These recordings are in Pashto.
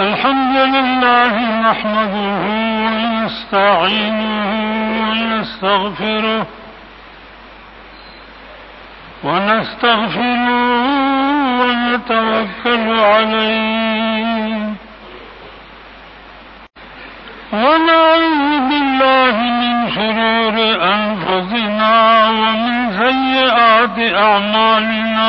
الحمد لله نحمده ونستعينه ونستغفره ونستغفره ونتوكل عليه ونعوذ بالله من شرور أنفسنا ومن سيئات أعمالنا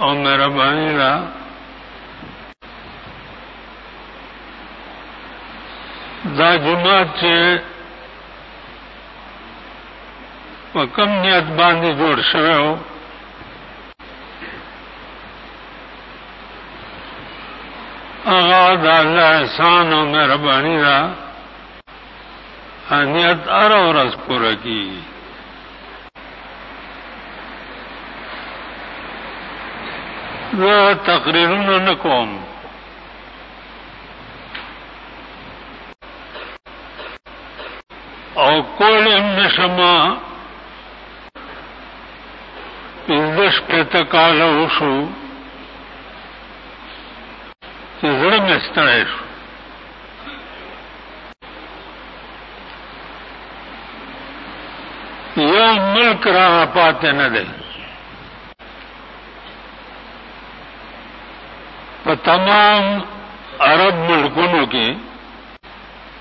او مهرباني ده دا جماعت چې په کم نیت باندې جوړ شوی و هغه د الله احسان او مهرباني ده اهمیت هر ورځ پوره کیږي زه تقریرونه نه کوم او کول هم نشم پنځه شپېته کاله وشو چې زړه مې ستړی شو یو ملک را پاتې نه دی په تمام عرب ملکونو کې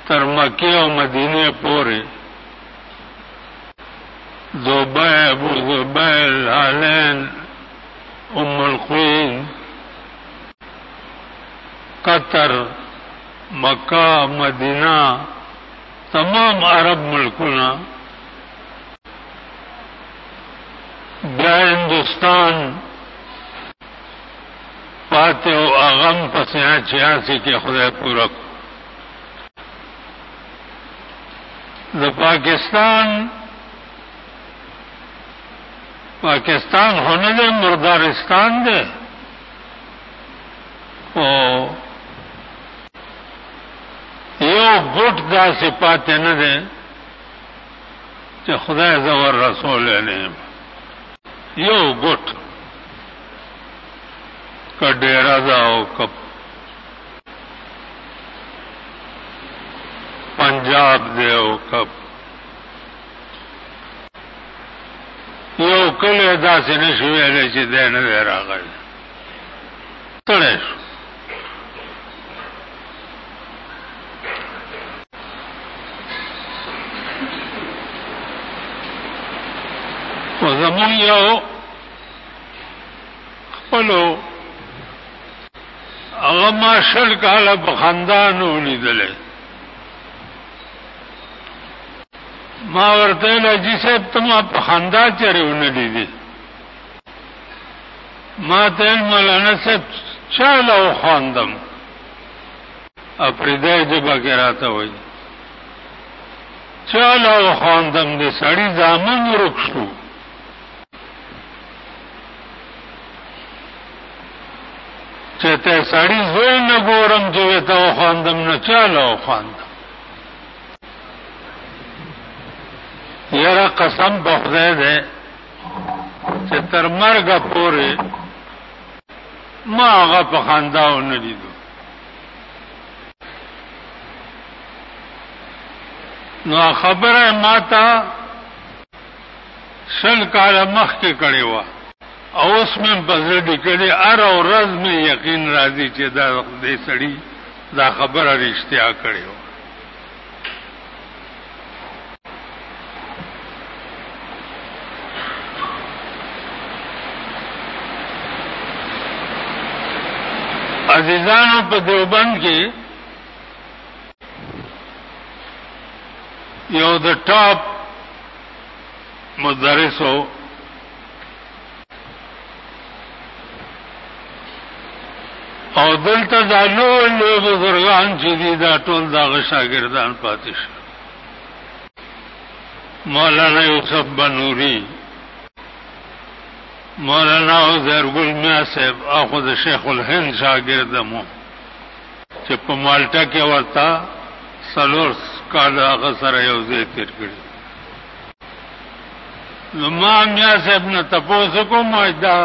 تر مکه او مدینه پورې دوبه ابو زبیل هالین ام القین قطر مکه مدینه تمام عرب ملکونه بیا هندوستان پاتې او اغم پسې چې هسې کې خدای پوره د پاکستان پاکستان هونه دی مردارستان دی او یو ګټ دا صفات نه ده چې خدای زور رسول نه یو ګټ کډه راځه او کپ پنجاب دی او کپ یو کله داسې نشي ویلی چې دی نه دی راغلی ستړی شو او زمون یو خپلو هغه ما شل کاله په خندانو لیدلی ما ورته ویل حاجي صاحب ته ما په خندا چېرې ونه لیدې ما ته ویل مولانا صاحب چا له وخواندم اپریدی ژبه کې راته وایي چا له وخواندم د سړي زامن ورک شو چې ته سړی زوی نه ګورم چې ته وخواندم نه چا له وخواندم یره قسم بخدای ده چې تر مرګ پورې ما هغه په خنداو نه لیدو نو خبره ما ته شل کاله مخکې کړې وه او اوس مې په زړه ډکړې هر ورځ مې یقین راځي چې دا دې سړي دا خبره رښتیا کړې وه عزیزانو په دیوبند کې یو د ټاپ مدرسو او دلته دا لوی لوی بزرګان چې دي دا ټول دغه شاګردان پاتې شو مولانا یوسف بنوري مولانا عزیر ګل میا صاحب اخو د شیخ الهند شاګرد مو چې په مالټا کې ورته سلور کال هغه سره یو ځای تیر کړی نو ما میا صاحب نه تاسو کوم دا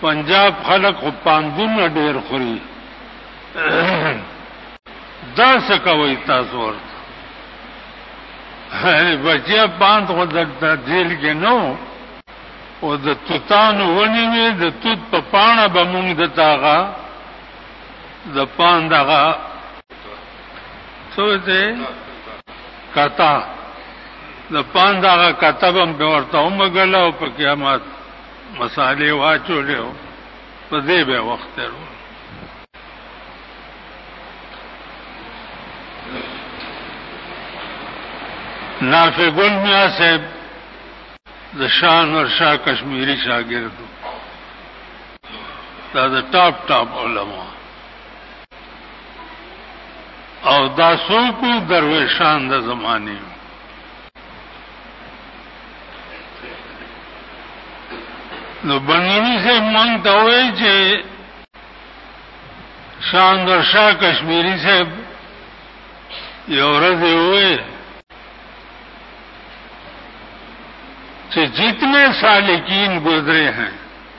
پنجاب خلک خو پاندونه ډیر خوري دا څه کوي تاسو ورته بچیا پاند خو د جیل کې نو او د توتانو ونی وي د توت په پاڼه به مونږ د تاغه د پان دغه څو دې کتا د پان دغه کتاب هم به ورته ومګل او په قیامت مسالې واچولې او په دې به وخت ورو نافع ګل میا صاحب د شان ورشا کشمیری شاګردو دا د ټاپ ټاپ علما او دا څوک درویشان د زمانه نو بنګړي سه مونږ ته وایي چې شان در شاه کشمیری صاحب یو ورځ وې چې جتنے سالکین گزرے ہیں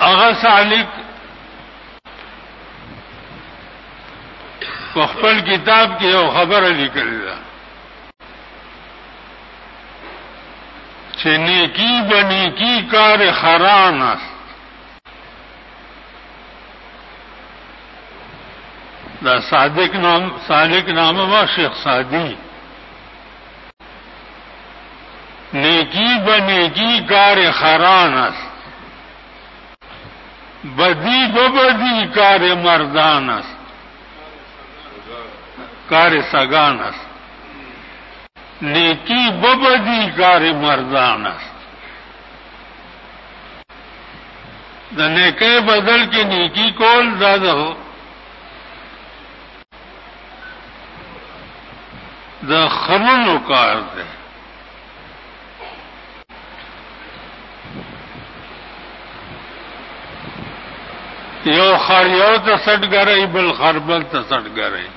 هغه سالک په خپل کتاب کې یو خبره لیکلې ده چې نیکی بنیکی کار خران است دا صادق نام صادق نامه ما شیخ صادی نیکی به نیکی کار خران است بدی به بدی کار مردان است کار سگان است نیکی به بدی کار مردان است د نیکه بدل کې نیکی کول دا ده د خلونو کار دی یو خر یو ته سټ ګرای بل خر بل ته سټ ګرای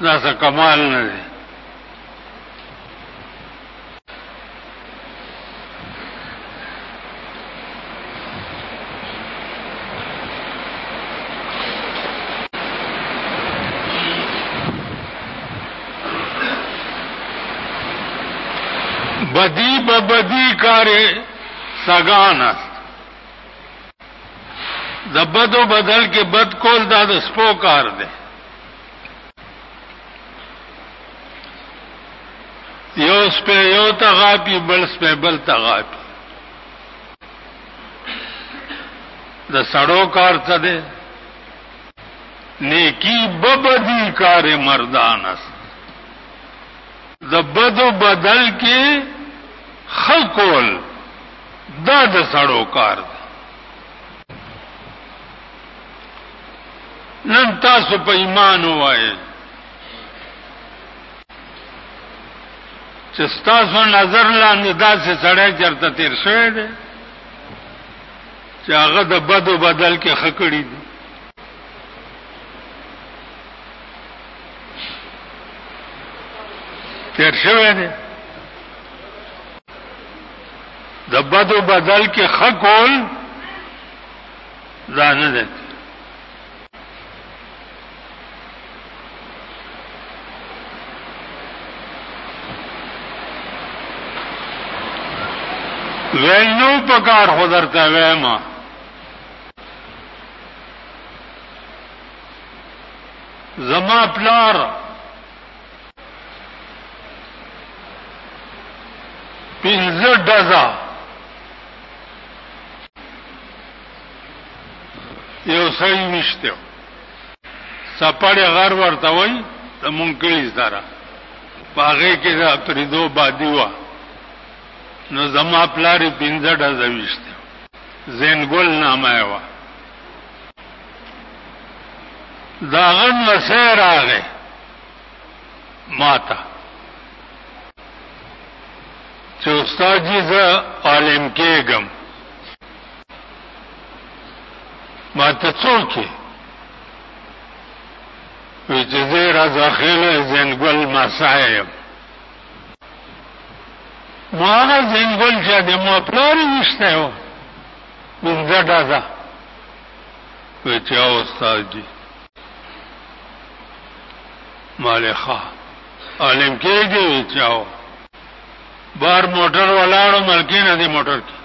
دا څه کمال نه دی بدی به بدی کار سگان است د بدو بدل کې بد کول دا د سپو کار دی یو سپه یو تغاپی بل سپه بل تغاپی د سړو کار څه دی نیکی ببدی کار مردان است د بدو بدل کې خلقول دا د سړو کار دی نن تاسو په ایمان وایي چې تاسو نظر لاندې داسې سړی چرته تیر شوی دی چې هغه د بدو بدل کې خکړی دي تیر شوی دی د بدو بدل کې خکول دا نه ده وینو پکار خدرتا ویما زما پلار پنځه ډزا یو سړی وشته سپړې غر ورته وای د مونږ کلی سره پاغه کې دا پریدو بادی وا نو زما پلاری پینځه ډزه وشته زینګل نامه وا داغه نو سره راغی ماته چې استاد جی زه عالم کېږم ما ته څوک یې وی چې زه رضا خېل زنګل مسای یم ما هغه زنګل چې د ما پلار وشته و منځه ډزه وی چې استاد جی مالخا عالم کېږي چاو بار موټر ولاړو ملکی نه دی موټر کې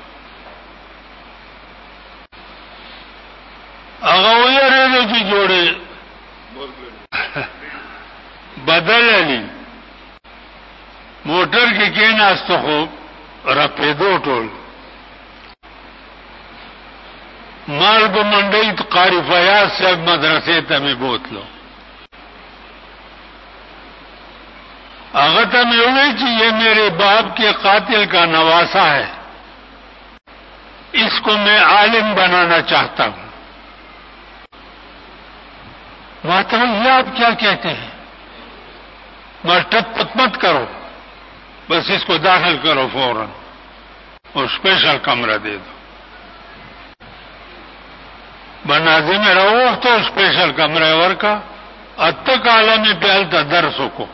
هغه ویریږي چې جوړې بدل علی موټر کې کېناست خو رپېدو ټول مال به منډی قاری فیاض صاحب مدرسې ته مې بوتلو هغه ته مې وویل چې یہ میرے باپ کے قاتل کا نواسا ہے اس کو میں عالم بنانا چاہتا ہوں ماتا ہوں یہ آپ کیا کہتے ہیں مر ٹپ پت مت کرو بس اس کو داخل کرو فوراً اسپیشل کمره دې ده بنازې مې راووخته اسپیشل کمره یې ورکړه اته کاله مې بیا هلته درس وکړو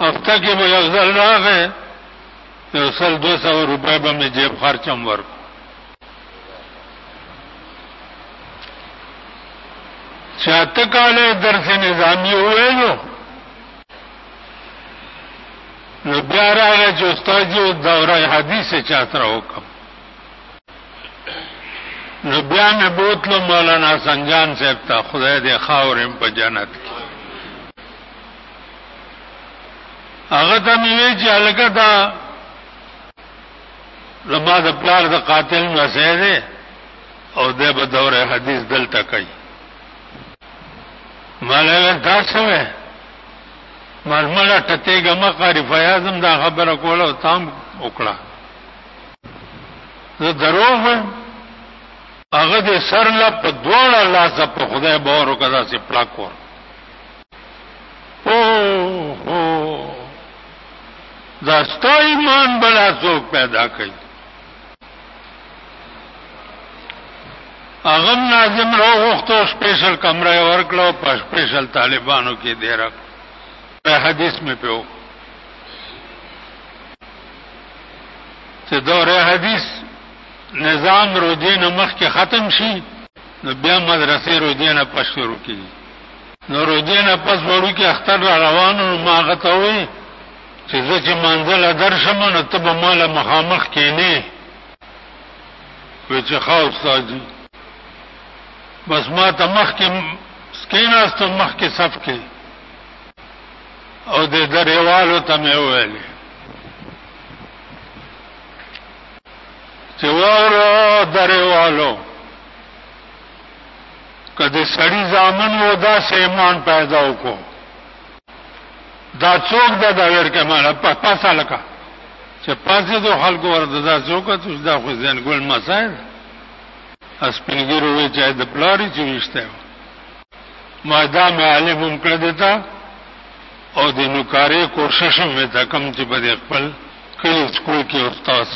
هفته کې به یو ځل راغی یو سل دوه سوه روپۍ به مې جیب خرچ هم ورکړو چې اته کاله یې درس نظامي وویلو نو بیا راغی چې استاد جی اوس دوره حدیث چا سره وکم نو بیا مې بوتلو مولانا سنجان صاحب ته خدای دې خاورم په جنت کې هغه ته مې وی چې هلکه دا زما د پلار د قاتل مسیح دی او دی به دوره حدیث دلته کوي مالا دا څه ململه ټتېږه مه قاري فیاض هم دا خبره کوله او تا هم وکړه زه دروغ وایم هغه د سر له په دواړه لاسه په خدای باور وکړه داسې پړک ور دا ستا ایمان بلا څوک پیدا کوي اغم ناظم رو غختو سپیشل کمرہ ورکلو پا سپیشل طالبانو کی دیرک پا حدیث میں پیو چه دور حدیث نظام رو دین مخ کی ختم شی نو بیا مدرسې رو دین پس شروع کی نو رو دین پس وړو کی اختر روانو ما غتوی چې زه چې مانځه له درشم نو ته به ما له مخامخ کېنې وی چې ښه استاد جي بس ما ته مخکې کېناستم مخکې صف کې او د درېوالو ته مې وویلې چې وره درېوالو که د سړي زامن و داسې ایمان پیدا وکړو دا څوک دا دا ویر کې مال په پاسه لکه چې پاسه دو خلکو ورته دا څوک ته دا خو ځین ګل مسای اس پنګیرو وی چې د پلاری چې وشته ما دا معلم هم کړ دیتا او د نوکارې کوشش هم وتا کم چې بده خپل کلی سکول کې استاد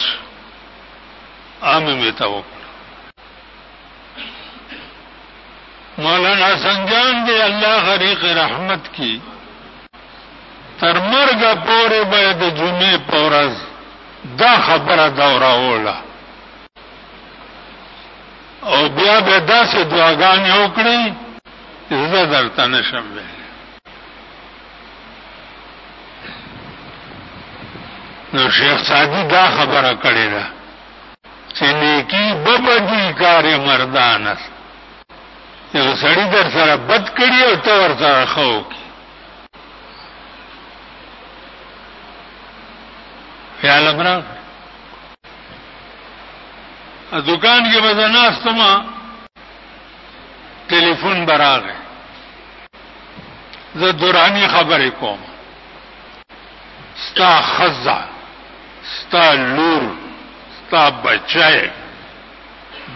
عام وتا وکړ مولانا سنجان دی الله غریق رحمت کی تر مرګ پورې به د جمعې په ورځ دا خبره دوراوله او بیا به داسې دعاګانې وکړي زه درته نشم ویلی نو شیخ سعدي دا خبره کړې ده چې نیکی به بدی کار مردان است یو سړی در سره بد کړي او ته ور سره خو کی خیال امرا دکان کې بس ناستما ټلیفون براغه زه دورانی خبرې کوم ستا خزه ستا لور ستا بچای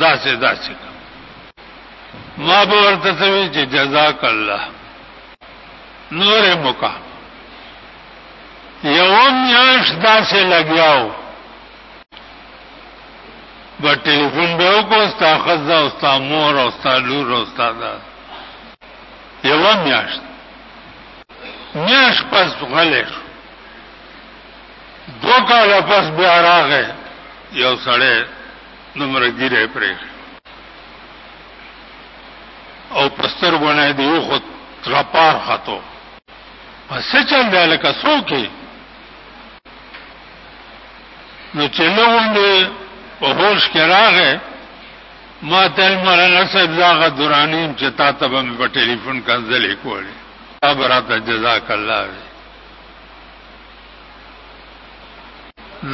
داسې داسې کوي ما به ورته څه وي چې جزاک الله نور یې مو کا یوه میاشت داسې لګیا و به ټلیفون به وکړو ستا ښځه او ستا مور او ستا لور او ستا دا یوه میاشت میاشت پس غلی شو دوه کاله پس بیا راغی یو سړی دومره ګیره پرېښې او په سترګو نه یې د اوښو ترپار ختو په څه چل دی لکه څوک یې نو چې نه غوندې په هوش کې راغی ما ته مولانا صاحب زه هغه دراني یم چې تا ته به مې په ټلیفون کنځلې کولې تا به راته جزاک الله وي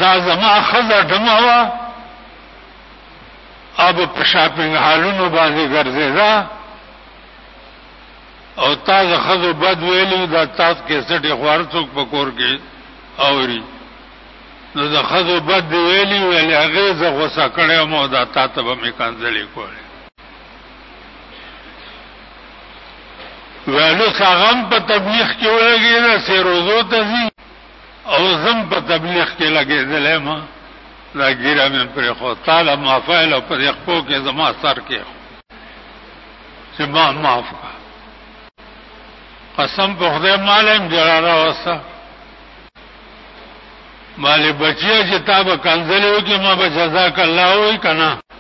دا زما خزه ډمه وه او به په شاپنګ هالونو باندې ګرځېده او تا د ښځو بد ویلي دا تاس کیسټ یې خو هر څوک په کور کې اوري نو د ښځو بد دې ویلي ویلې هغې زه غوسه کړی وم او دا تا ته به مې کنځلې کولې ویلو ساغم په تبلیغ کې ولګي نه سیروزو ته ځي او زم په تبلیغ کې لګي دلې ما دا ګیره مې پر خو تعالی ما فعل او پر خپو کې زما سر کې چې ما معاف کا قسم په خدای مالم جړا را وسه مالې بچیا چې تا به کنځلې وکړي ما به جزاک الله وایي که نه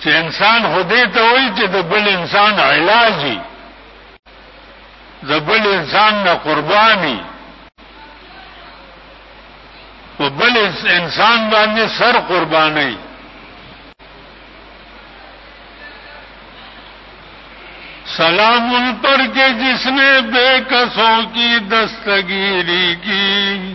چې انسان خدای ته وایي چې د بل انسان علاجي د بل انسان نه قرباني په بل انسان باندې سر قرباني سلام ان پر کے جس نے بے کسوں کی دستگیری کی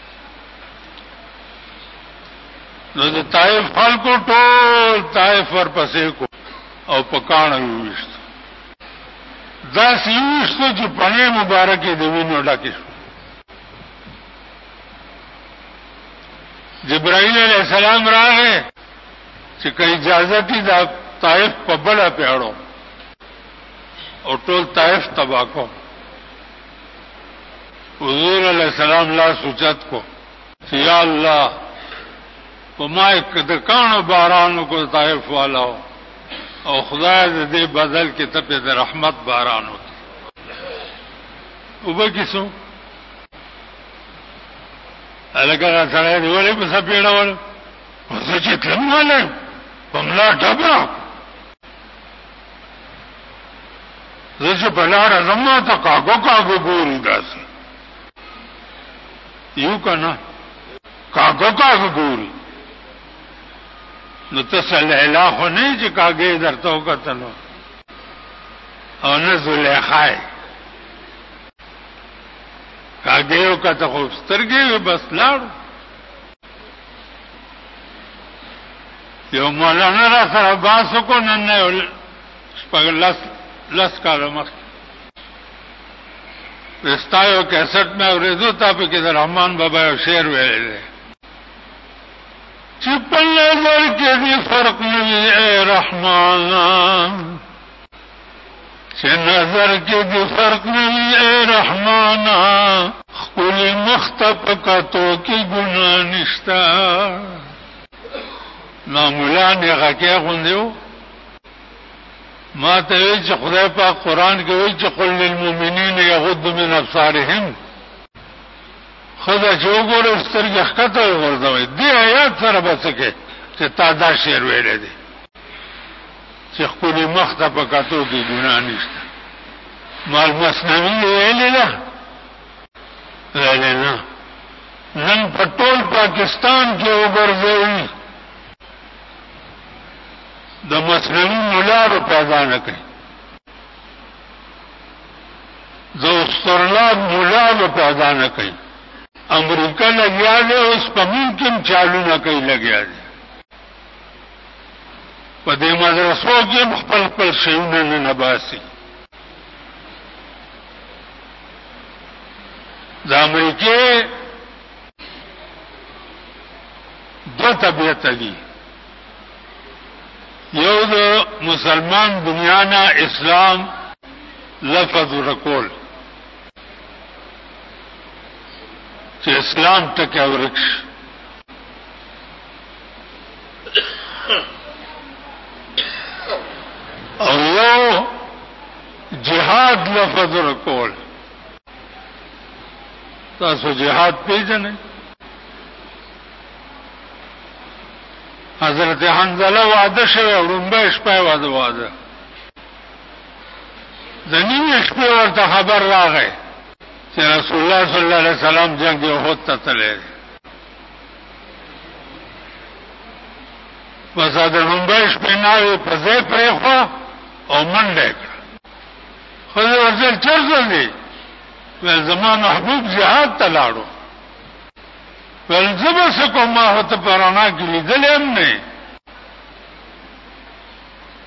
نو د طائف خلکو ټول طائف ورپسې کو او په کاڼه وویشتو داسې وویشتو چې پڼې مبارکې د وینو ډکې شو جبرائیل علیه السلام راغی چې که اجازه دي دا طائف په بله پیړو او ټول طائف تباه کوم حضور علیہ السلام لا سوچت کو چې یا الله په ما د کانو باران وکړ طائف والا او خدای دې بدل کې ته په رحمت باران وکړ وبه کیسو الګا سره دی ولې په سپېړه ول زه چې تلم واله په ملا ډبره زه چې په لاره ځم ما ته کاږه کاږه ګوري داسې یو که نه کاږه کاږه ګوري نو ته څه لیلا خو نه یې چې کاږه یې درته وکتلو او نه زلیخا یې کاږه یې وکته خو سترګې وې بس لاړو یو مولانا را سره باس کو نن نه شپږ لس لس کاله مخکې ستا یو کیسټ مې اورېدو تا پکې د رحمان بابا یو شعر ویلی دی چې په نظر کې دې فرق نه وي ای رحمانه چې نظر کې دې فرق نه وي اے رحمانا ښکلي مخ ته په کتو کې ګناه نشته نو مولا نیغکې غوندې و ما ته وی چې خدای په قران کې وی چې قل للمؤمنین یغضوا من ابصارهم خدا چې وګوره سترګې ښکته وګرځوي دې آیات سره بچکه چې تا دا شعر ویلې دي چې خپل مخ ته په کتو کې ګناه نشته مال مسنوي ویلې ده ویلې نه نن په ټول پاکستان کې وګرځوي د مسنوي مولارو پیدا نه کوي د استرلاب مولارو پیدا نه کوي امریکا لګیا دی اوس په ممکن چالو نه کوي لګیا دی په دې مدرسو کې خپل خپل شیونه نه نباسي د امریکې دو طبیعت دي یو د مسلمان دنیا نه اسلام لفظ ورکول چې اسلام ټکی ورکش او یو جهاد لفظ رکول تاسو جهاد پیژنئ حضرت حنزله واده شوی وړومبی شپه واده واده د نیمې شپې ورته خبر راغی چې رسول الله صلی الله علیه وسلم جنگ احد ته تللی بس د لومبۍ شپې ناوې په ځای پرېښوه او منډه یې کړه ښځې ورځل چېرته دی ویل زما محبوب جهاد ته لاړو ویل زه به څه کوم ما خو ته په رڼا کې لیدلی هم نه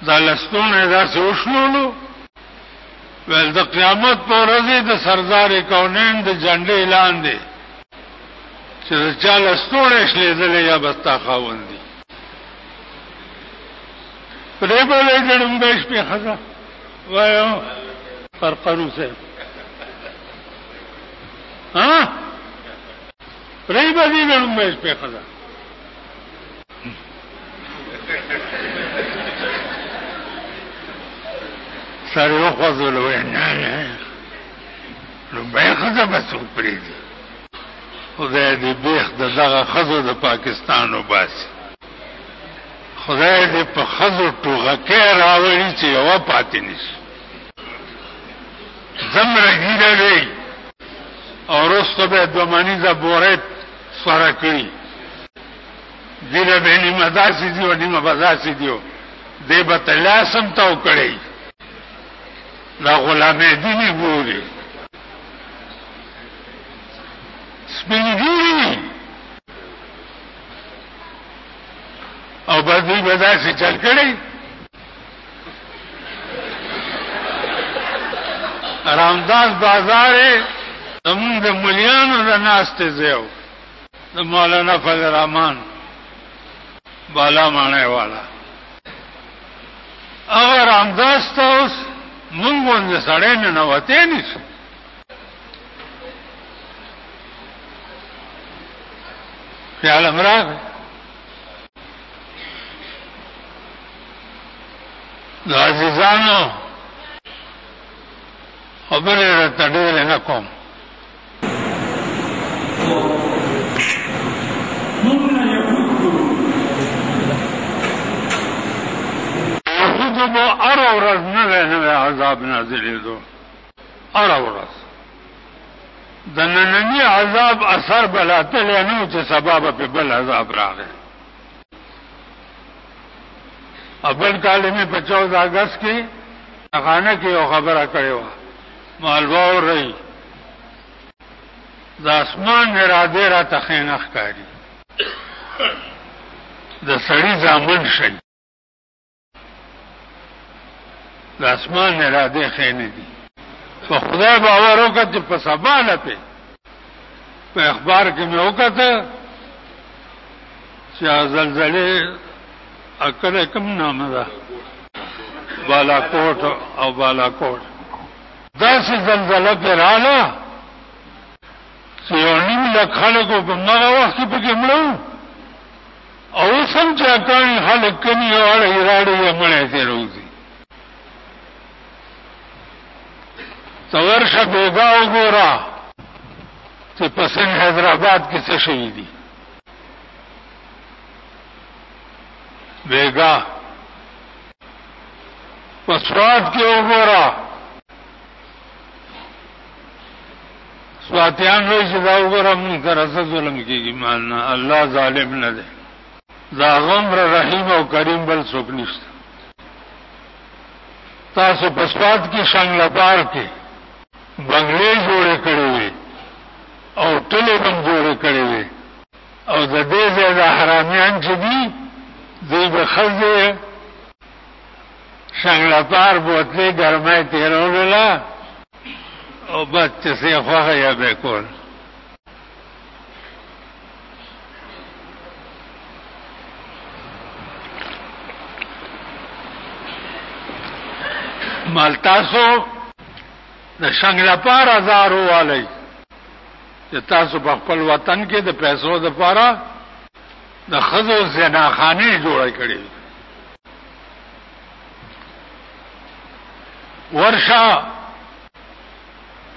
دا لستوڼی داسې وشلولو ویل د قیامت په ورځ د سردار کونین د جنډې لاندې چې د چا له ستوړې شلېدلې یا به ستا خاوند دي په دې به له ګړمبې شپې ښځه وایم قرقرو صاحب ها پرې به دې ګړمبې شپې ښځه سر یو خوځول وای نه نه نو به خزه به څوک پرېږدي خدای دې بیخ د دغه ښځو د پاکستان وباسي خدای دې په ښځو ټوغکی راولي چې یوه پاتې نه شي ځمره ګیره دی او وروسته به یې دوه منیزه بوره سوره کړي دیره به نیمه داسې دی او نیمه به داسې دی دی به تلاس هم تاو کړی دا غلامې دیني ګوري سپین ګوري او به دوی به داسې چل کړی رامداس بازار زمونږ د مليانو د ناستې ځای د مولانا فضل الرحمن بالا معنی والا اگر انداز ته اوس مونږ باندې سړی نه نوته نشي خیال امراغ د عزیزانو خبرې راته ډېرې نه کوم یهودو به هر ورځ نوی نوی عذاب نازلېدو هر ورځ د ننني عذاب اثر به لا تللی نه و چې سبا به پې بل عذاب راغی اول کال مې په چوده اګست کې خانه کې یو خبره کړې وه مالواو رئی د اسمان اراده را تخینه ښکاری د سړی ځامن شي د اسمان اراده خینه دي په خدای باور وکړه چې په سبا نه په په اخبار کې مې وکړه چې زلزلې اکړه کوم نام ده بالاکوټ او بالاکوټ داسې زلزله پرې رااله چې یو نیم لک خلکو په مغه وخت کې پکې مړو او سم چې اکانی خلک کني او اړه یې راړي یې مړې ته روزي تورشه بیګا وګورا چې پسن حیدرآباد کې څه شوي دي بیګا پسواد کې وګورا سواتیان وی چې دا وګورا مونږ تر څه ظلم کیږي مان نه الله ظالم نه دی دا غمر رحیم او کریم بل څوک نشته تاسو پسواد کې شنګلا پار کې بنگلې جوړې کړې وي او ټلې بم جوړې کړې وي او د دې ځای د حرامیان چې دي دوی به ښځې شنګلپار بوتلې ګرمۍ تېرولله او بد چې څه یې خوښه یې به یې کول مال تاسو د شنګلپار ازار ووالی چې تاسو په خپل وطن کې د پیسو د پاره د خزو زناخانه جوړه کړې ورشا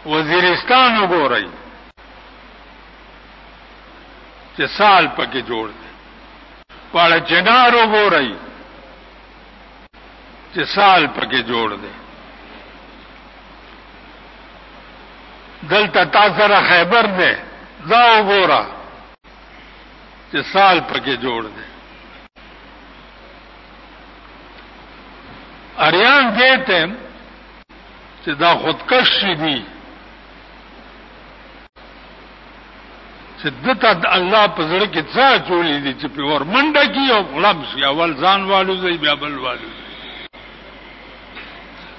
وزیرستان وګورئ چې سال پکې جوړ دی پاړه جنار وګورئ چې سال پکې جوړ دی دلته تا سره خیبر دی دا وګوره چې سال پکې جوړ دی اریان دې ته چې دا خودکش دي چې دته د الله په زړه کې څا چولې دي چې په ور منډه کې او غلام شي اول ځان والو زي بیا بل والو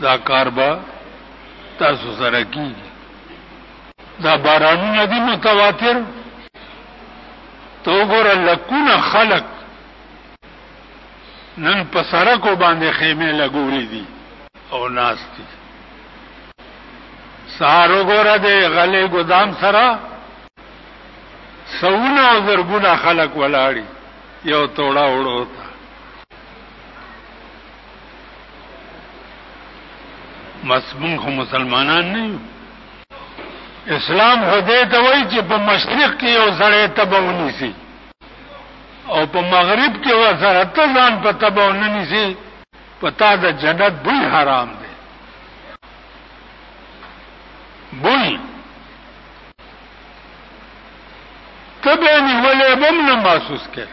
دا کار به تاسو سره کیږي دا بارانونه دي متواتر تو ګور لکونه خلق نن په سرکو باندې خیمه لګولې دي او ناست دي سهار وګوره د غلې ګدام سره سونه او زرګونه خلک ولاړي یو توړه وړو ته مسمون خو مسلمانان نه یو اسلام خو دې ته وایي چې په مشرق کې یو سړی تبه ونیسي او په مغرب کې ورسره ته ځان په تبه ونه نیسي پتا د جنت بوی حرام دی بوی تبه نیولې بم نه محسوس کې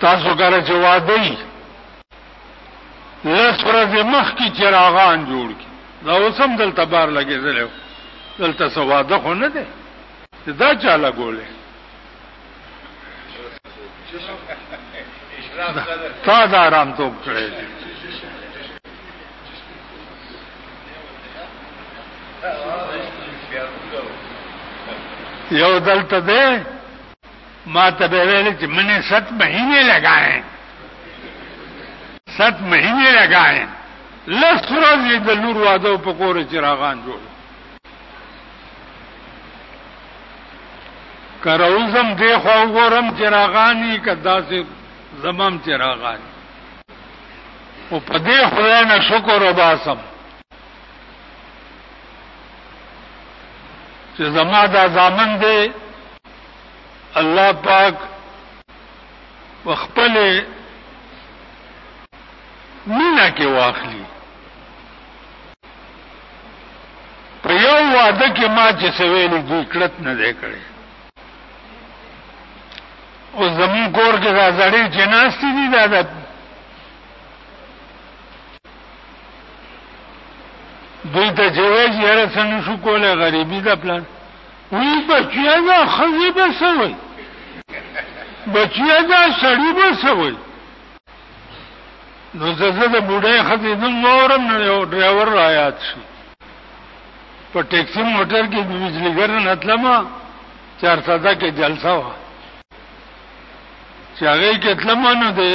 تاسو کله چې واده یې لس ورځې مخکې چراغان جوړ کړي دا اوس هم دلته بار لګېدلی دلته څه واده خو نه دی دا چا لګولې تا دا آرام توب کړی دی یو دلته دی ما ته به ویل چې منې ست مهینه لګائیں ست مهینه لګائیں لس ورځې د نور واده په کور چراغان جوړ کروزم دی خو وګورم چې راغانی کدا سي زمام چې راغانی او په دې خدای نه شکر وباسم چې زما دا ځامن دی الله پاک وخپل مینا کې واخلي په یو واده کې ما چې سویلې دي کړت نه دی کړی او زمون کور کې دا زړې چې ناشتي دي دا د دوی ته چې وایي چې هر څه نشو کولای غریبي دا پلان وی بچیا دا خزی بسوي بچیا دا سړی بسوي نو د زه د بوډۍ ښځې نه مورم نه یو ډرایور را یاد شي په ټیکسي موټر کې بجلیګر نه تلم چارسده کې جلسه وه چې هغې کې تلم نو دی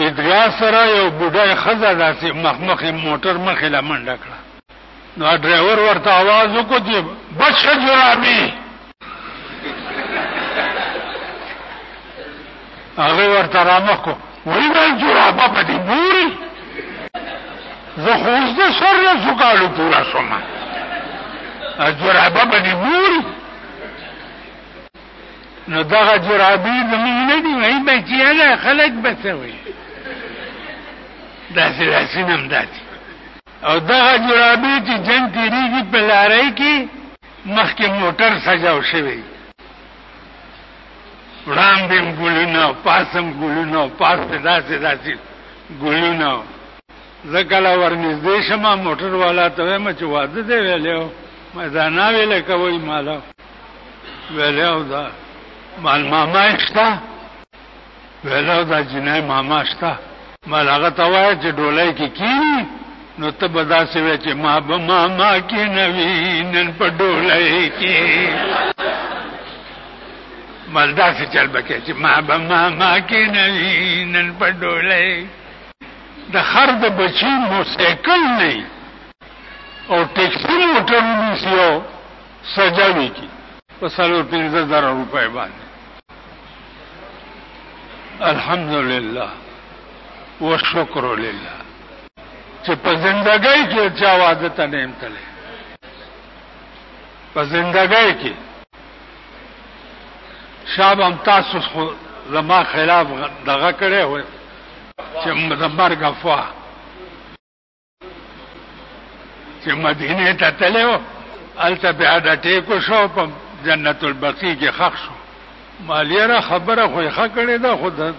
عیدګاه سره یو بوډۍ ښځه داسې مخمخې موټر مخې له منډه کړه نو ډرایور ورته आवाज وکړ چې بچ جرابي هغه ورته رامخ کو وای وای جرابه په دې نوري زه خو اوس د سر له سکالو پورا شوم جرابه په دې نوري نو دغه جرابي زمونږ نه دي وای بچیانه خلک بچوي داسې داسې نم داسې او دغه جرابې چې جنګ تیریږي په لارۍ کې مخکې موټر سجاو شوی وړاندې هم ګلونه او پاس هم ګلونه او پاس ته داسې داسې ګلونه زه کله ورنږدې شم موټر والا ته وایم چې واده دی ویلی و ما دا نه ویلی کوئ ماله ویلی او دا مال ماما شته ویلو دا جنای ماما شته مال هغه ته وایه چې ډولای کې کینی نو ته به داسې وایې چې ما به ماما کې نه وي نن په ډولای کې مال داسې چل به کې چې ما به ماما کې نه وي نن په ډولای د خر د بچی موسیقل نه او ټیکسی موټر نیسیو سجاوی کی په سلور پنځه زره روپۍ باندې الحمد لله و شکر لله چې په زندګۍ کې چا واده ته نه یم تللی په زندګۍ کې شاب هم تاسو خو زما خلاف دغه کړی و چې د مرګ افواه چې مدینه ته تلو الته بیا د ټیکو شو په جنت البقیع کې خښ شو مالیره خبره خو یې ښه کړې ده خو د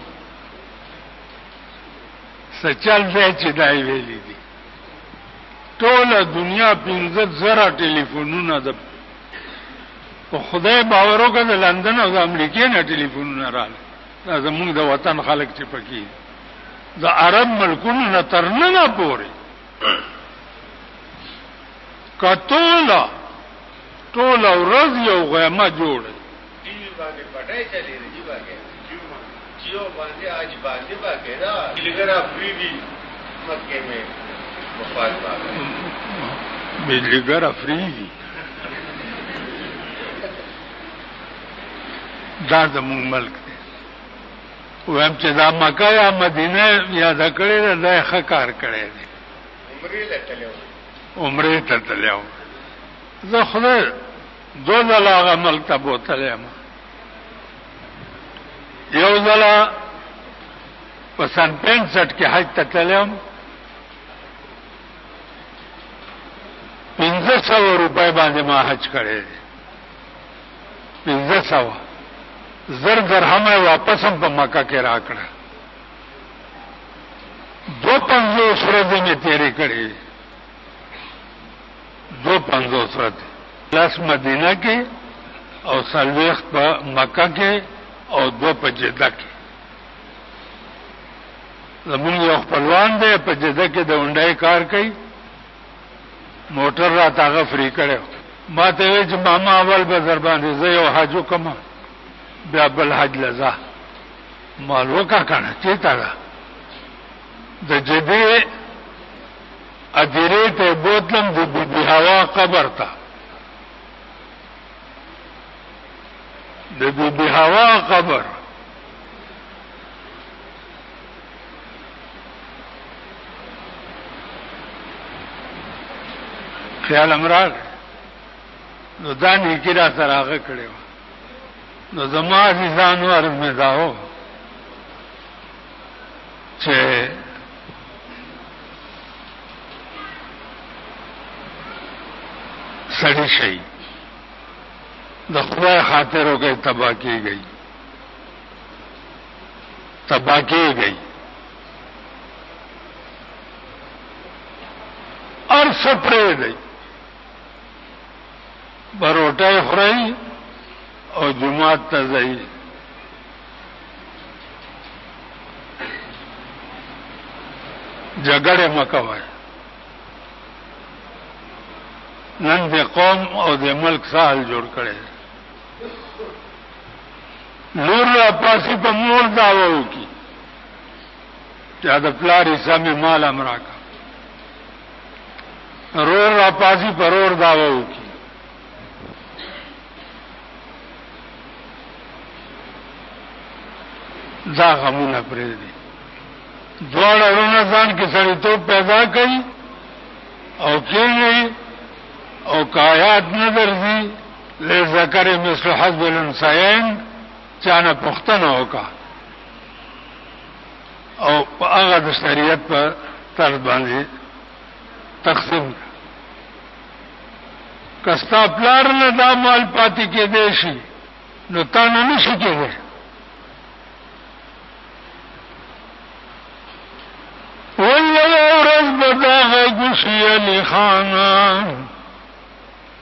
سچل دی چې دا یې ویلي دي ټوله دنیا پنځه زره ټلیفونونه د په خدای باور وکړه د لندن او د امریکې نه ټلیفونونه راغلي دا زمونږ د وطن خلک چې پکې د عرب ملکونو نه تر ننه پورې که ټوله ټوله ورځ یو غیمه جوړه جیو باندې آج باندې باندې دا لګرا فری دی مکه مې مفاد باندې بجلی ګر افریدي دا د مونږ ملک دی ویم چې دا مکه یا مدینه یا د کړې ده دا ښه کار کړی دی عمرې ته تللی وم زه خدای دو ځله هغه ملک ته بوتلی یم یو ځله په سن پنسټ کې حج ته تللی وم پنځه سوه روپۍ باندې ما حج کړی دی پنځه سوه زر درهمه یې واپس هم په مکه کې راکړه دو پنځوس ورځې مې تېرې کړې دو پنځوس ورځې لس مدینه کې او څلوېښت په مکه کې او دو په جده کې زمونږ یو خپلوان دی په جده کې د اونډای کار کوي موټر را تاغه فری کړو ما ته وی چې ماما اول به در باندې زه یو حج وکم بیا بل حج لزا مال وکا کنه چې تا دا د جدي ادیره ته بوتلم د بیبي هوا قبر ته د بیبي هوا قبر خیال امراغ نو دا نیکی را سراغه کړی و نو زما عزیزانو عرض مې داو چې سړی شي د خدای خاطر وګړي تبا کیږي تبا کېږي ارس پرې دی بروټه خوري او جمعه ته ځي جګړه مکوای نن د قوم او د ملک سال جوړ کړي لور را پاسې په مور دعوا وکړي چې دا پلار یې سمې مال هم راکړه رور را پاسې په رور دعوا وکړي دا غمونه پرې دي دواړه ورونه ځان کې سړیتوب پیدا کوي او کېږي او کایات نه درځي للذکر مثل حزب الانسین چانه پختنه وکا او په هغه د شریعت په تر باندې تقسیم کستا پلار نه دا مال پاتې کې دی شي نو تا نه نشي کېږي ولې ورځ به دا غږ شي علي خانه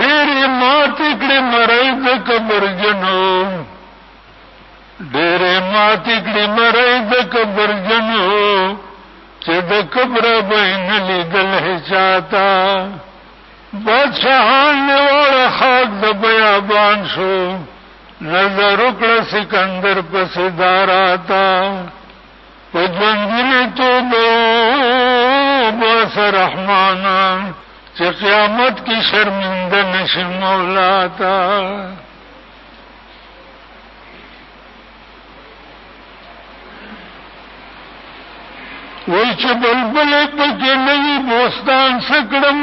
ډېرې ماتې کړې مرۍ د کبرجنو ډېرې ماتې کړې مرۍ د کبرجنو چې د کبره به یې نه لیدل هېچا ته بادشاهان یې واړه خاک د بیابان شو نظر وکړه سکندر پسې داراته په ژوندونه کې د وباسه رحمانه چې قیامت کې شرمنده نشي مولا ته وای چې بلبلې پکې نه وي بوستان څه کړم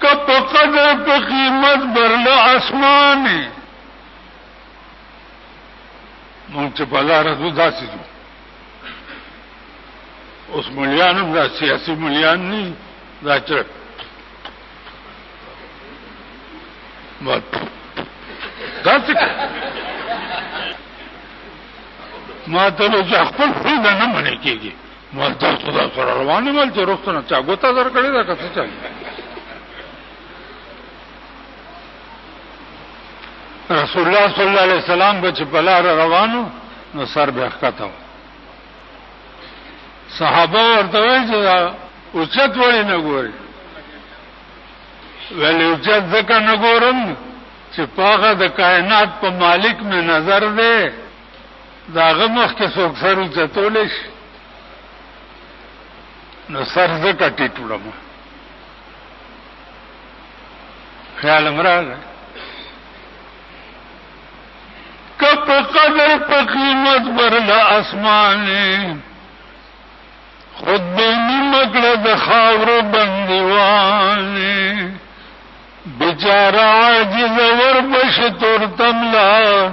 که په قدر په قیمت برله اسمانې مونږ چې په لاره ځو داسې ځو اوس مليان هم دا سیاسي مليان نه دا چې دا څه ما ته له خپل فعل نه منې کېږي مال تاسو دا سره روان مال چې روښتنه چا ګوتا در کړی دا کته چا رسول الله صلی الله علیه وسلم به چې بلار روانو نو سر به ښکته صحابه ورته وایي چې اوچت وړي نه ګوري ویل اوچت ځکه نه ګورم چې پاغه د کائنات په مالک مې نظر دی د هغه مخکې څوک سر اوچتولی شي نو سر ځکه ټیټ وړم خیال هم راغی که په قدر په قیمت برله اسمان خود به نیمه کړه د خاورو بندیوان بچاره عاجز ور بش تور تملا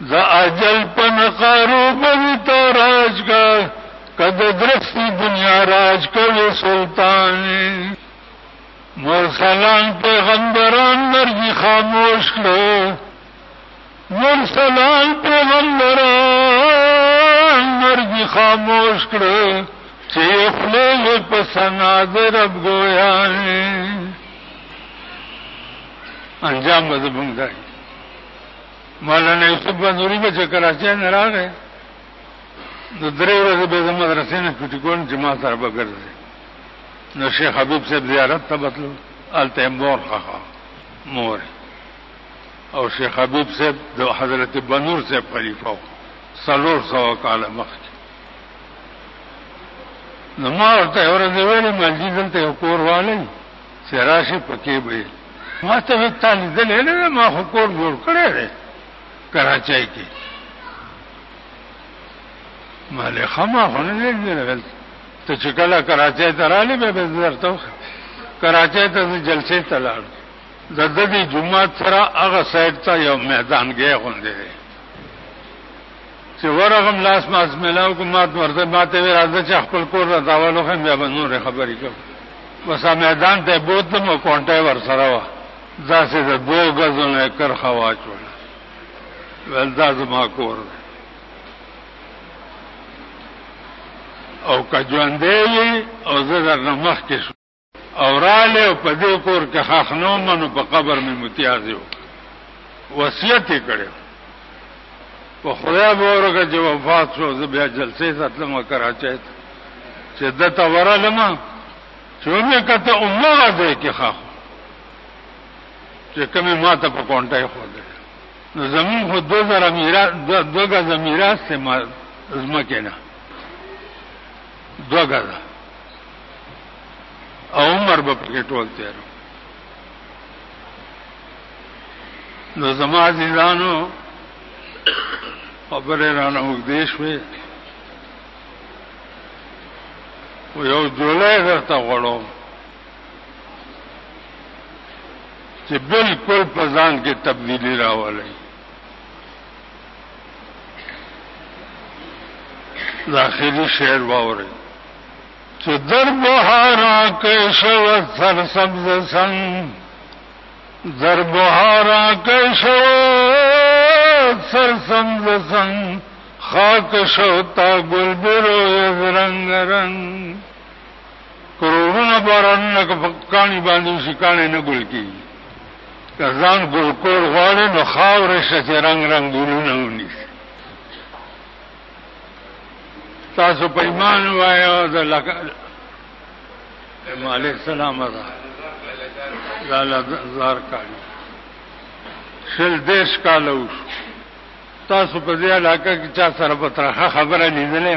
د اجل په نقارو بوي تا راج کا کد درستی دنیا راج کوي سلطان مرسلان پیغمبران مرګي خاموش کړو مرسلان پیغمبران مرګي خاموش کړو چې خپل په سنا درب گویا انجام به زمونږ دی مولانا یوسف بندوري به چې کراچۍ نه راغی د درې ورځې به د مدرسې نه چټي کول چې ما سره به ګرځي نو شیخ حبیب صاحب زیارت ته بتلو هلته یې مور خخه مور او شیخ حبیب صاحب د حضرت بنور صاحب خلیفه و څلور سوه کاله مخکې نو ما ورته یوه ورځ ویلې ملجي دلته یو کور والی چې راشي پکې به ما ته وې تا لیدلې نه ده ما خو کور جوړ کړی دی کراچۍ کې ما لیکه ما خو نه دی لیدلی دلته ته چې کله کراچۍ ته رالې بیا به زه درته وښیم کراچۍ ته زه جلسې ته لاړم د ده د جومات سره هغه سایډ ته یو میدانګی غوندې دی چې ورغم لاس ما اسملاو کوم مات ورته ماته وی راځه چې خپل کور را داوالو خم بیا به نور خبرې کوم وسا میدان ته بوتلم او کونټه ور سره وا دا سه د دوه غزو نه کر خوا چول ول دا زما کور دی او کجوان دی او زه در مخ کې او رالی او په دې کور کې خاخ نو منو په قبر مې متیازي وکړ وصیت یې کړی په خدای به ورکه چې وفات شو زه بیا جلسې ته تلم کراچۍ ته چې ده ته ورغلم چې ومې کته همغه ځای کې خاخ چې کومې ما ته په کونټه یې ښودل نو زمون خو دو زره میراث دو ګزه میراث دی ما ځمکې نه دوه ګزه او عمر به پکې ټول تیرو نو زما عزیزانو خبرې رانه اوږدې شوې و یو جوړی درته غواړم چې بالکل په ځان کې تبدیلی راولئ داخلي شعر واورئ چې در بهارا کې شو سر سبز سنگ در بهارا کې شو سر سبز سنگ خاک شو تا گل برو رنگ رنگ کروڑونه بارانونه که په کاڼي باندې وشي کاڼی نه ګل کېږي که ځان ګل کول غواړې نو خاوره شه چې رنګ رنګ ګلونه ونیسي تاسو په ایمان وایه او د لکه علیه السلام ده لالا زار کاړي شل دیش کاله وشو تاسو په دې علاقه کې چا سره په ترخه خبره لیدلې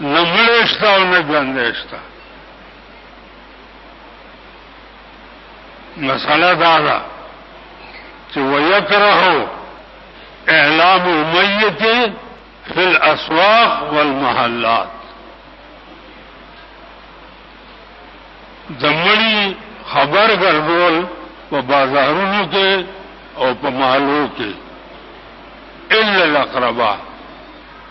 نه مړی شته او نه ژوندی شته مسله دا ده چې ویکرهو اعلام المیت فی الاسواق والمحلات د مړي خبر ګرځول په بازارونو کې او په محلو کې الا الاقربا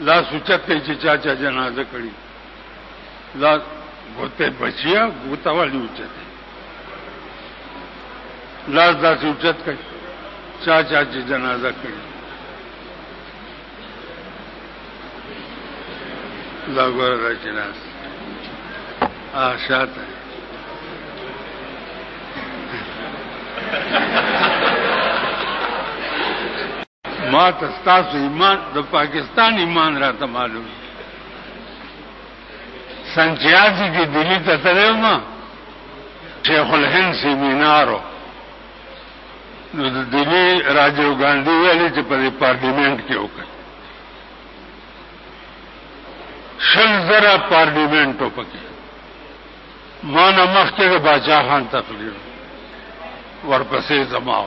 لا سوچت کوي چې چا چا جنازه کړي لا ګوته بچیا ګوته والی اوچت لا دا سوچت کوي چا چا چې جنازه کړي لا ګور راځي ناس آ شاته ما ته ستاسو ایمان د پاکستان ایمان را ته معلوم سن چھیاسی کې دلی ته تللی وم شیخ الهند سیمینارو نو د دلی راجیو ګاندي ویلي چې په پارلیمنت کې وکړي شل زره پارلیمنت وکړي ما نه مخکې د باچا خان تقریر ورپسې زماو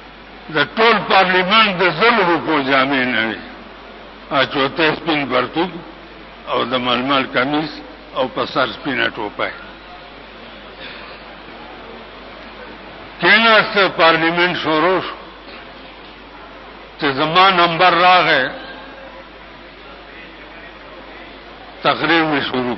د ټول پارلیمان د زر روپو جامې نه وي اچوته سپین پرتوګ او د ململ کمیس او په سر سپینه ټوپه کیناست پارلیمنت شروع شو چې زما نمبر راغی تقریر مې شروع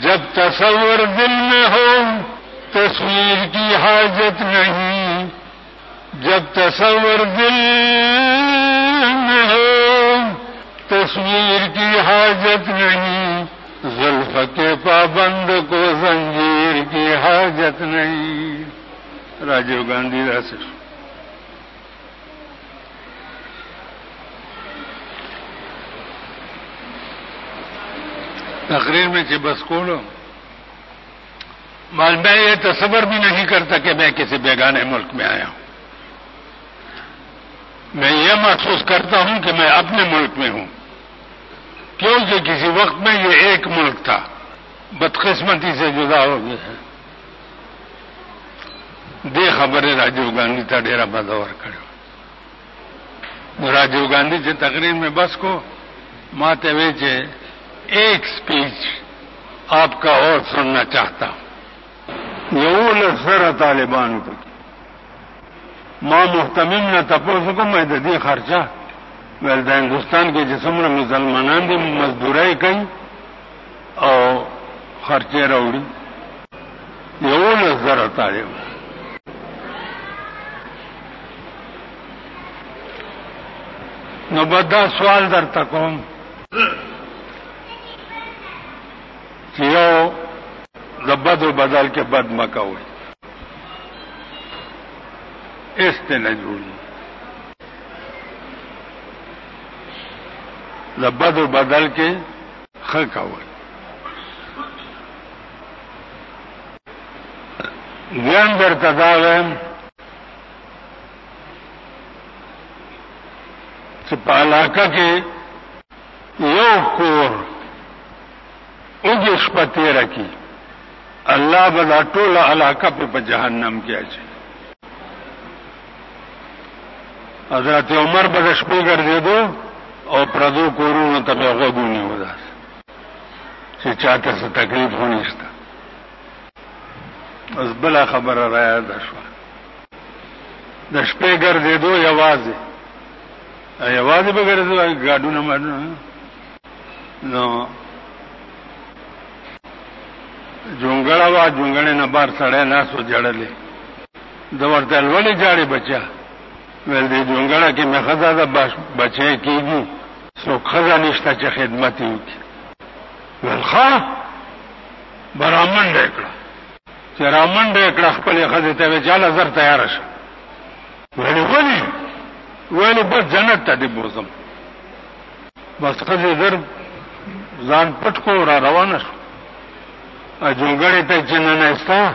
جب تصور دل میں ہو تصویر کی حاجت نہیں جب تصور دل میں ہو تصویر کی حاجت نہیں زلف کے پابند کو زنجیر کی حاجت نہیں راجیو گاندھی راسک تقریر میں چھ بس کو لو میں یہ تصور بھی نہیں کرتا کہ میں کسی بیگانے ملک میں آیا ہوں میں یہ محسوس کرتا ہوں کہ میں اپنے ملک میں ہوں کیونکہ کسی وقت میں یہ ایک ملک تھا بدقسمتی سے جدا ہو گیا ہے دې خبرې راجیو ګاندی ته ډیره بده ورکړې نو راجیو ګاندی چې تقریر مې بس کو ما ته وی چې ایک سپیچ آپ کا اور سننا چاہتا یو لږ سره طالبانو ته ما محتمم نه تپوس کوم د دې خرچه ول د هندستان کې چې څومره مسلمانان دي مزدوري کوي او خرچه راوړي یولس زره طالب نو بدا سوال در تکوم چې یو د بدو بدل کې بد مکوي ایسته نه جوړي د بدو بدل کې ښه کول دویم درته دا وایم چې په علاقه کې یو کور اوږې شپه تېره کړي الله به دا ټوله علاقه په جهنم کې اچوي حضرت عمر به د شپې ګرځېدو او پردو کورونو ته به غوږ ونیو داسې چې چا ته څه تکلیف خو نشته اوس بله خبره رایاده شوه د شپې ګرځېدو یوازې یوازې به ګرځېدو ګاډونه ماډونه نو جونګړه وه جونګړې نه بار سړی ناست و جړلې ده ورته ویل ولې جاړې بچیا ویل دې جونګړه کې مې خزه ده بچی کیږي څوک خزه نشته چې خدمت یې وکړي ویل ښه برامنډه کړه چې رامنډه کړه خپل خزه ته چاله زر تیار شه ویل ولی ویل بس جنت ته دې بوزم بس خزه زر ځان پټ کو را روانه شو اجوګړې ته چې نه نهستا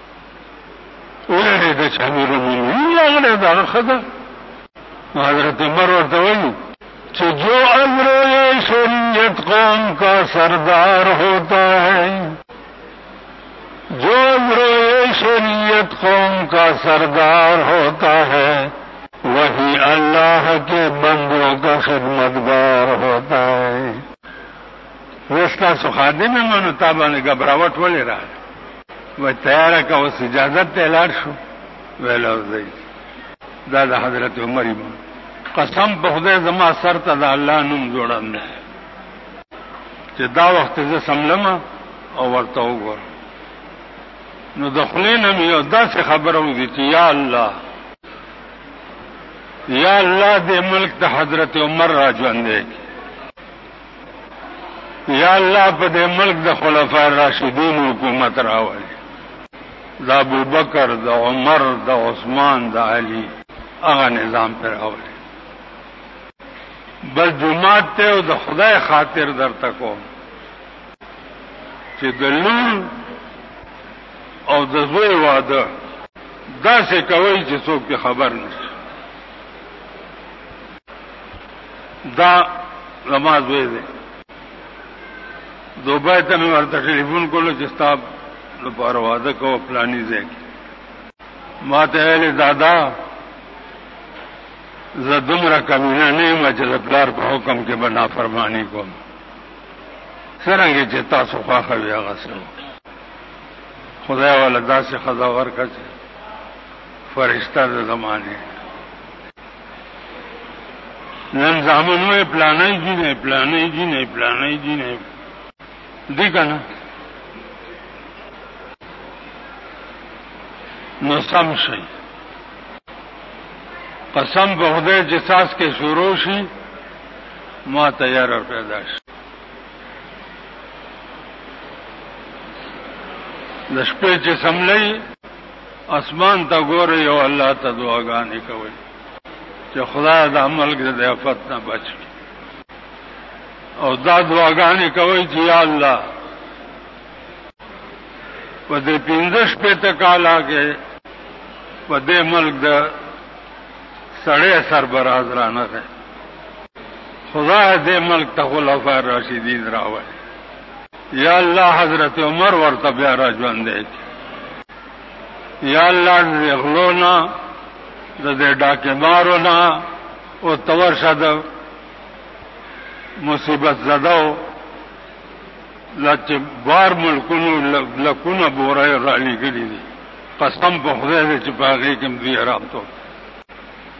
ویری د چامیر المؤمنین راغلی دا خدا حضرت عمر ورته وایي چې جو ازره شریعت قوم کا سردار ہوتا ہے جو ازره شریعت قوم کا سردار ہوتا ہے وہی اللہ کے بندوں کا خدمتگار ہوتا ہے زه ستاسو خادم یم نو تا باندې ګبراوټ ولې راغی وای تیاره که اوس اجازت دی لاړ شو ویل اوځئ دا د حضرت عمر ایمان قسم په خدای زما سر ته د الله نوم جوړم نه چې دا وخت زه سملم او ورته وګورم نو د خولې نه مې یو داسې خبره وځي چې یا الله یا الله دې ملک د حضرت عمر را ژوندی کړي یا الله په دې ملک د خلفای راشدین حکومت راولي د ابوبکر د عمر د عثمان د علي هغه نظام پر راولي بس جمعات ته او د خدای خاطر درته کوم چې د لور او د زوی واده داسې کوي چې څوک خبر نشي دا زما زوی دی دوبه ته مې ورته ټلیفون کولو چې ستا لپاره واده کوه پلاني ځای کې ما ته ویلې دادا زه دومره کمینه نه یم چې د پلار په حکم کې به نافرماني کوم څرنګه چې تاسو خوښه وي هغه څه خدای والا داسې ښځه ورکړه چې فرشته د زمانې نن زامنو یې پلانۍ جینۍ پلانۍ جینۍ پلانۍ جینۍ دی که نه نو سم شئ قسم په خدای چې ساس کې شروع شي ما ته یار پیدا شي د شپې چې سملې اسمان ته ګورئ او الله ته دعاګانې کوئ چې خدای دا ملک د افت نه بچ کړي او دا دعاګانې کوئ چې یا الله په دې پنځه شپېته کاله کې په دې ملک د سړی سربراز رانه دی خدای دې ملک ته خلفای راشدین راوړي یا الله حضرت عمر ورته بیا را ژوندې یا الله دې غلو نه د دې ډاکې مارو نه او تور شد مصیبت زداو لکه بار ملکونو لکونه بورای را لګلې دي قسم په خدای دې چې پاغې کوم دې حرام ته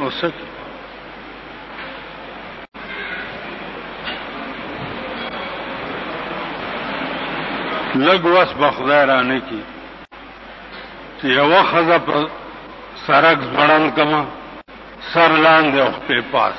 اوسط لګ وس بخدای را نه کی چې یو خزه په سرک ځړل کما سر لاندې او په پاس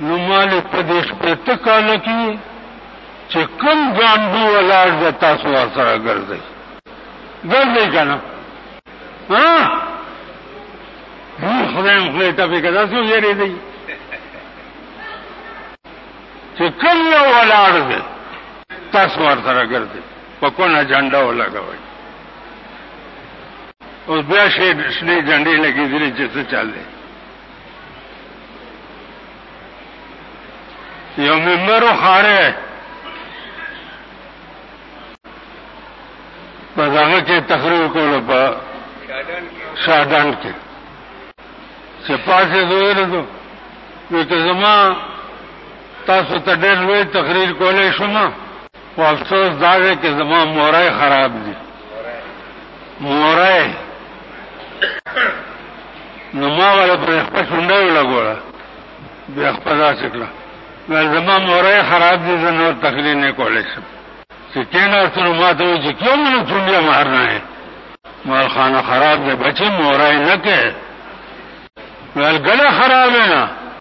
نو ما له په دې شپېته کاله کې چې کوم ګانډو ولاړ ده تاسو ورسره ګرځئ ګرځئ که نه خدای مو خدای ته پې که داسې ویرېدئ چې کوم یو ولاړ دی تاسو ورسره ګرځئ په کونه جنډه ولګوئ اوس بیا شنې جنډې لګېدلې چې څه چل دی یو ممبر وخاره په دغه کې تقریر کوله په شادان کې چې پاسې دوی ورته وکړه زما تاسو ته ډېر لوی تقریر کولای شم خو افسوس دا دی چې زما مورای خراب دي مورای نو ما ولا پر خپل شونډه ولګوله بیا خپل داسې کړه ویل زما مورای خراب دي زه نور تخلیه نه کولی شم چې کېناستو نو ما ته وایي چې کیوں مونږ چونډیا مارنا ہے مال خانه خراب دی بچې مورای نه کې ویل ګله خراب نه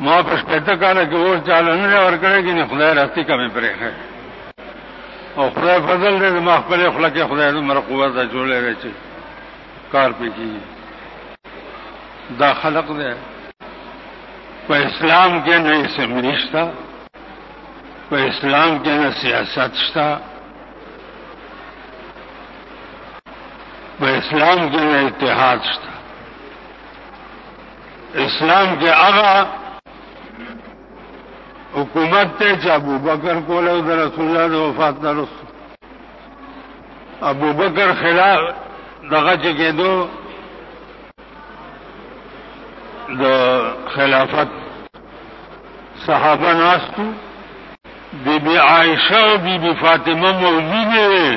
ما په شپېته کاله کې اور چاله نه دی ورکړی ګینې خدای راستي کمې پرېښی او خدای فضل دی زما خپلې خوله کې خدای دومره قوت اچولی دی چې کار پې کېږي دا خلق دی په اسلام کې نه اسمبلي شته په اسلام کې نه سیاست شته په اسلام کې نه اتحاد شته اسلام کې هغه حکومت ته چې ابو بکر کوله او د رسول الله د وفات نه وروسته ابو بکر خلاف دغه چې کېدو د خلافت صحابه ناستو بی بی عائشہ و بی بی فاطمہ موجود ہیں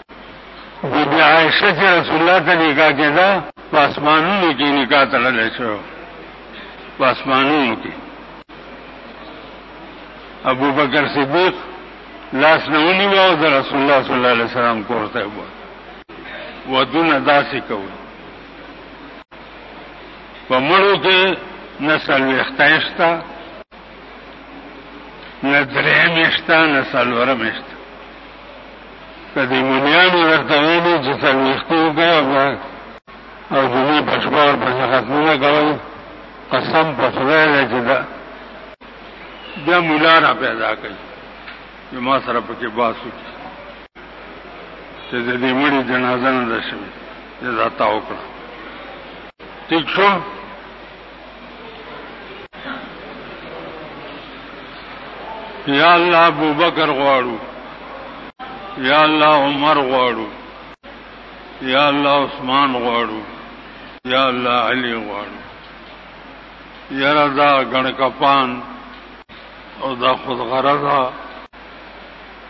بی بی عائشه چې رسول الله ته نکاح کېده په اسمانونو کې نکاح تړلی شوی په اسمانونو کې ابو بکر صدیق لاس نه ونیو او د رسول الله صلی الله علیه وسلم کور ته ووت ودونه داسې کوي په مړو کې نه څلوېښتی شته نه درېیمې شته نه څلورمې شته که دې مليانو درته ویلي چې څلوېښتې وکړئ او جمعې په شپه ورپسې ختمونه کوئ قسم په خدای دی چې دا بیا ملا را پیدا کوي چې ما سره پکې باس وکړي چې د دې مړي جنازه نه ده شوې چې دا تا وکړه ټیک شو یا الله ابو بکر غواړو یا الله عمر غواړو یا الله عثمان غواړو یا الله علی غواړو یاره دا غن کپان او دا خود غرضا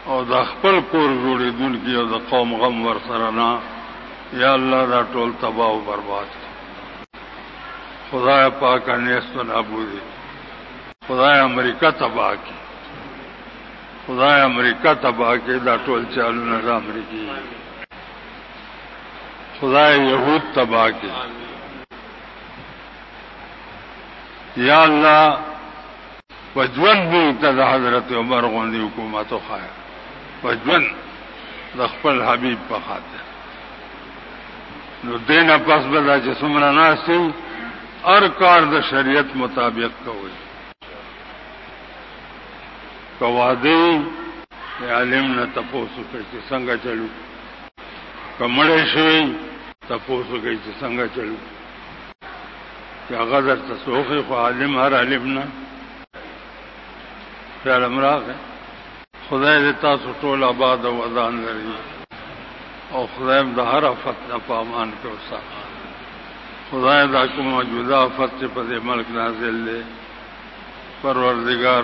او دا خپل کور جوړې دن کی او دا قوم غم ور سره نه یا الله دا ټول تباہ او برباد خدای پاک نیست و نابودی خدای امریکا تباہ کی خدای امریکا تباہ کی دا ټول چالونه د امریکي خدای یهود تباہ کی یا الله په ژوند مونږ ته د حضرت عمر غوندې حکومت وښایه په ژوند د خپل حبیب په خاطر نو دې نه پس به دا چې څومره ناست یې هر کار د شریعت مطابق کوئ که واده عالم نه تپوسو کوي چې څنګه چلو که مړی شوی تپوسو کوي چې څنګه چلو چې هغه درته څوخې خو عالم هر عالم نه خیال مراغه خدای دې تاسو ټول آباد او ودان لري او خدای د هر افت نه پامان کې اوسه خدای دا کوم موجوده افت چې په دې ملک نازل دی پروردگار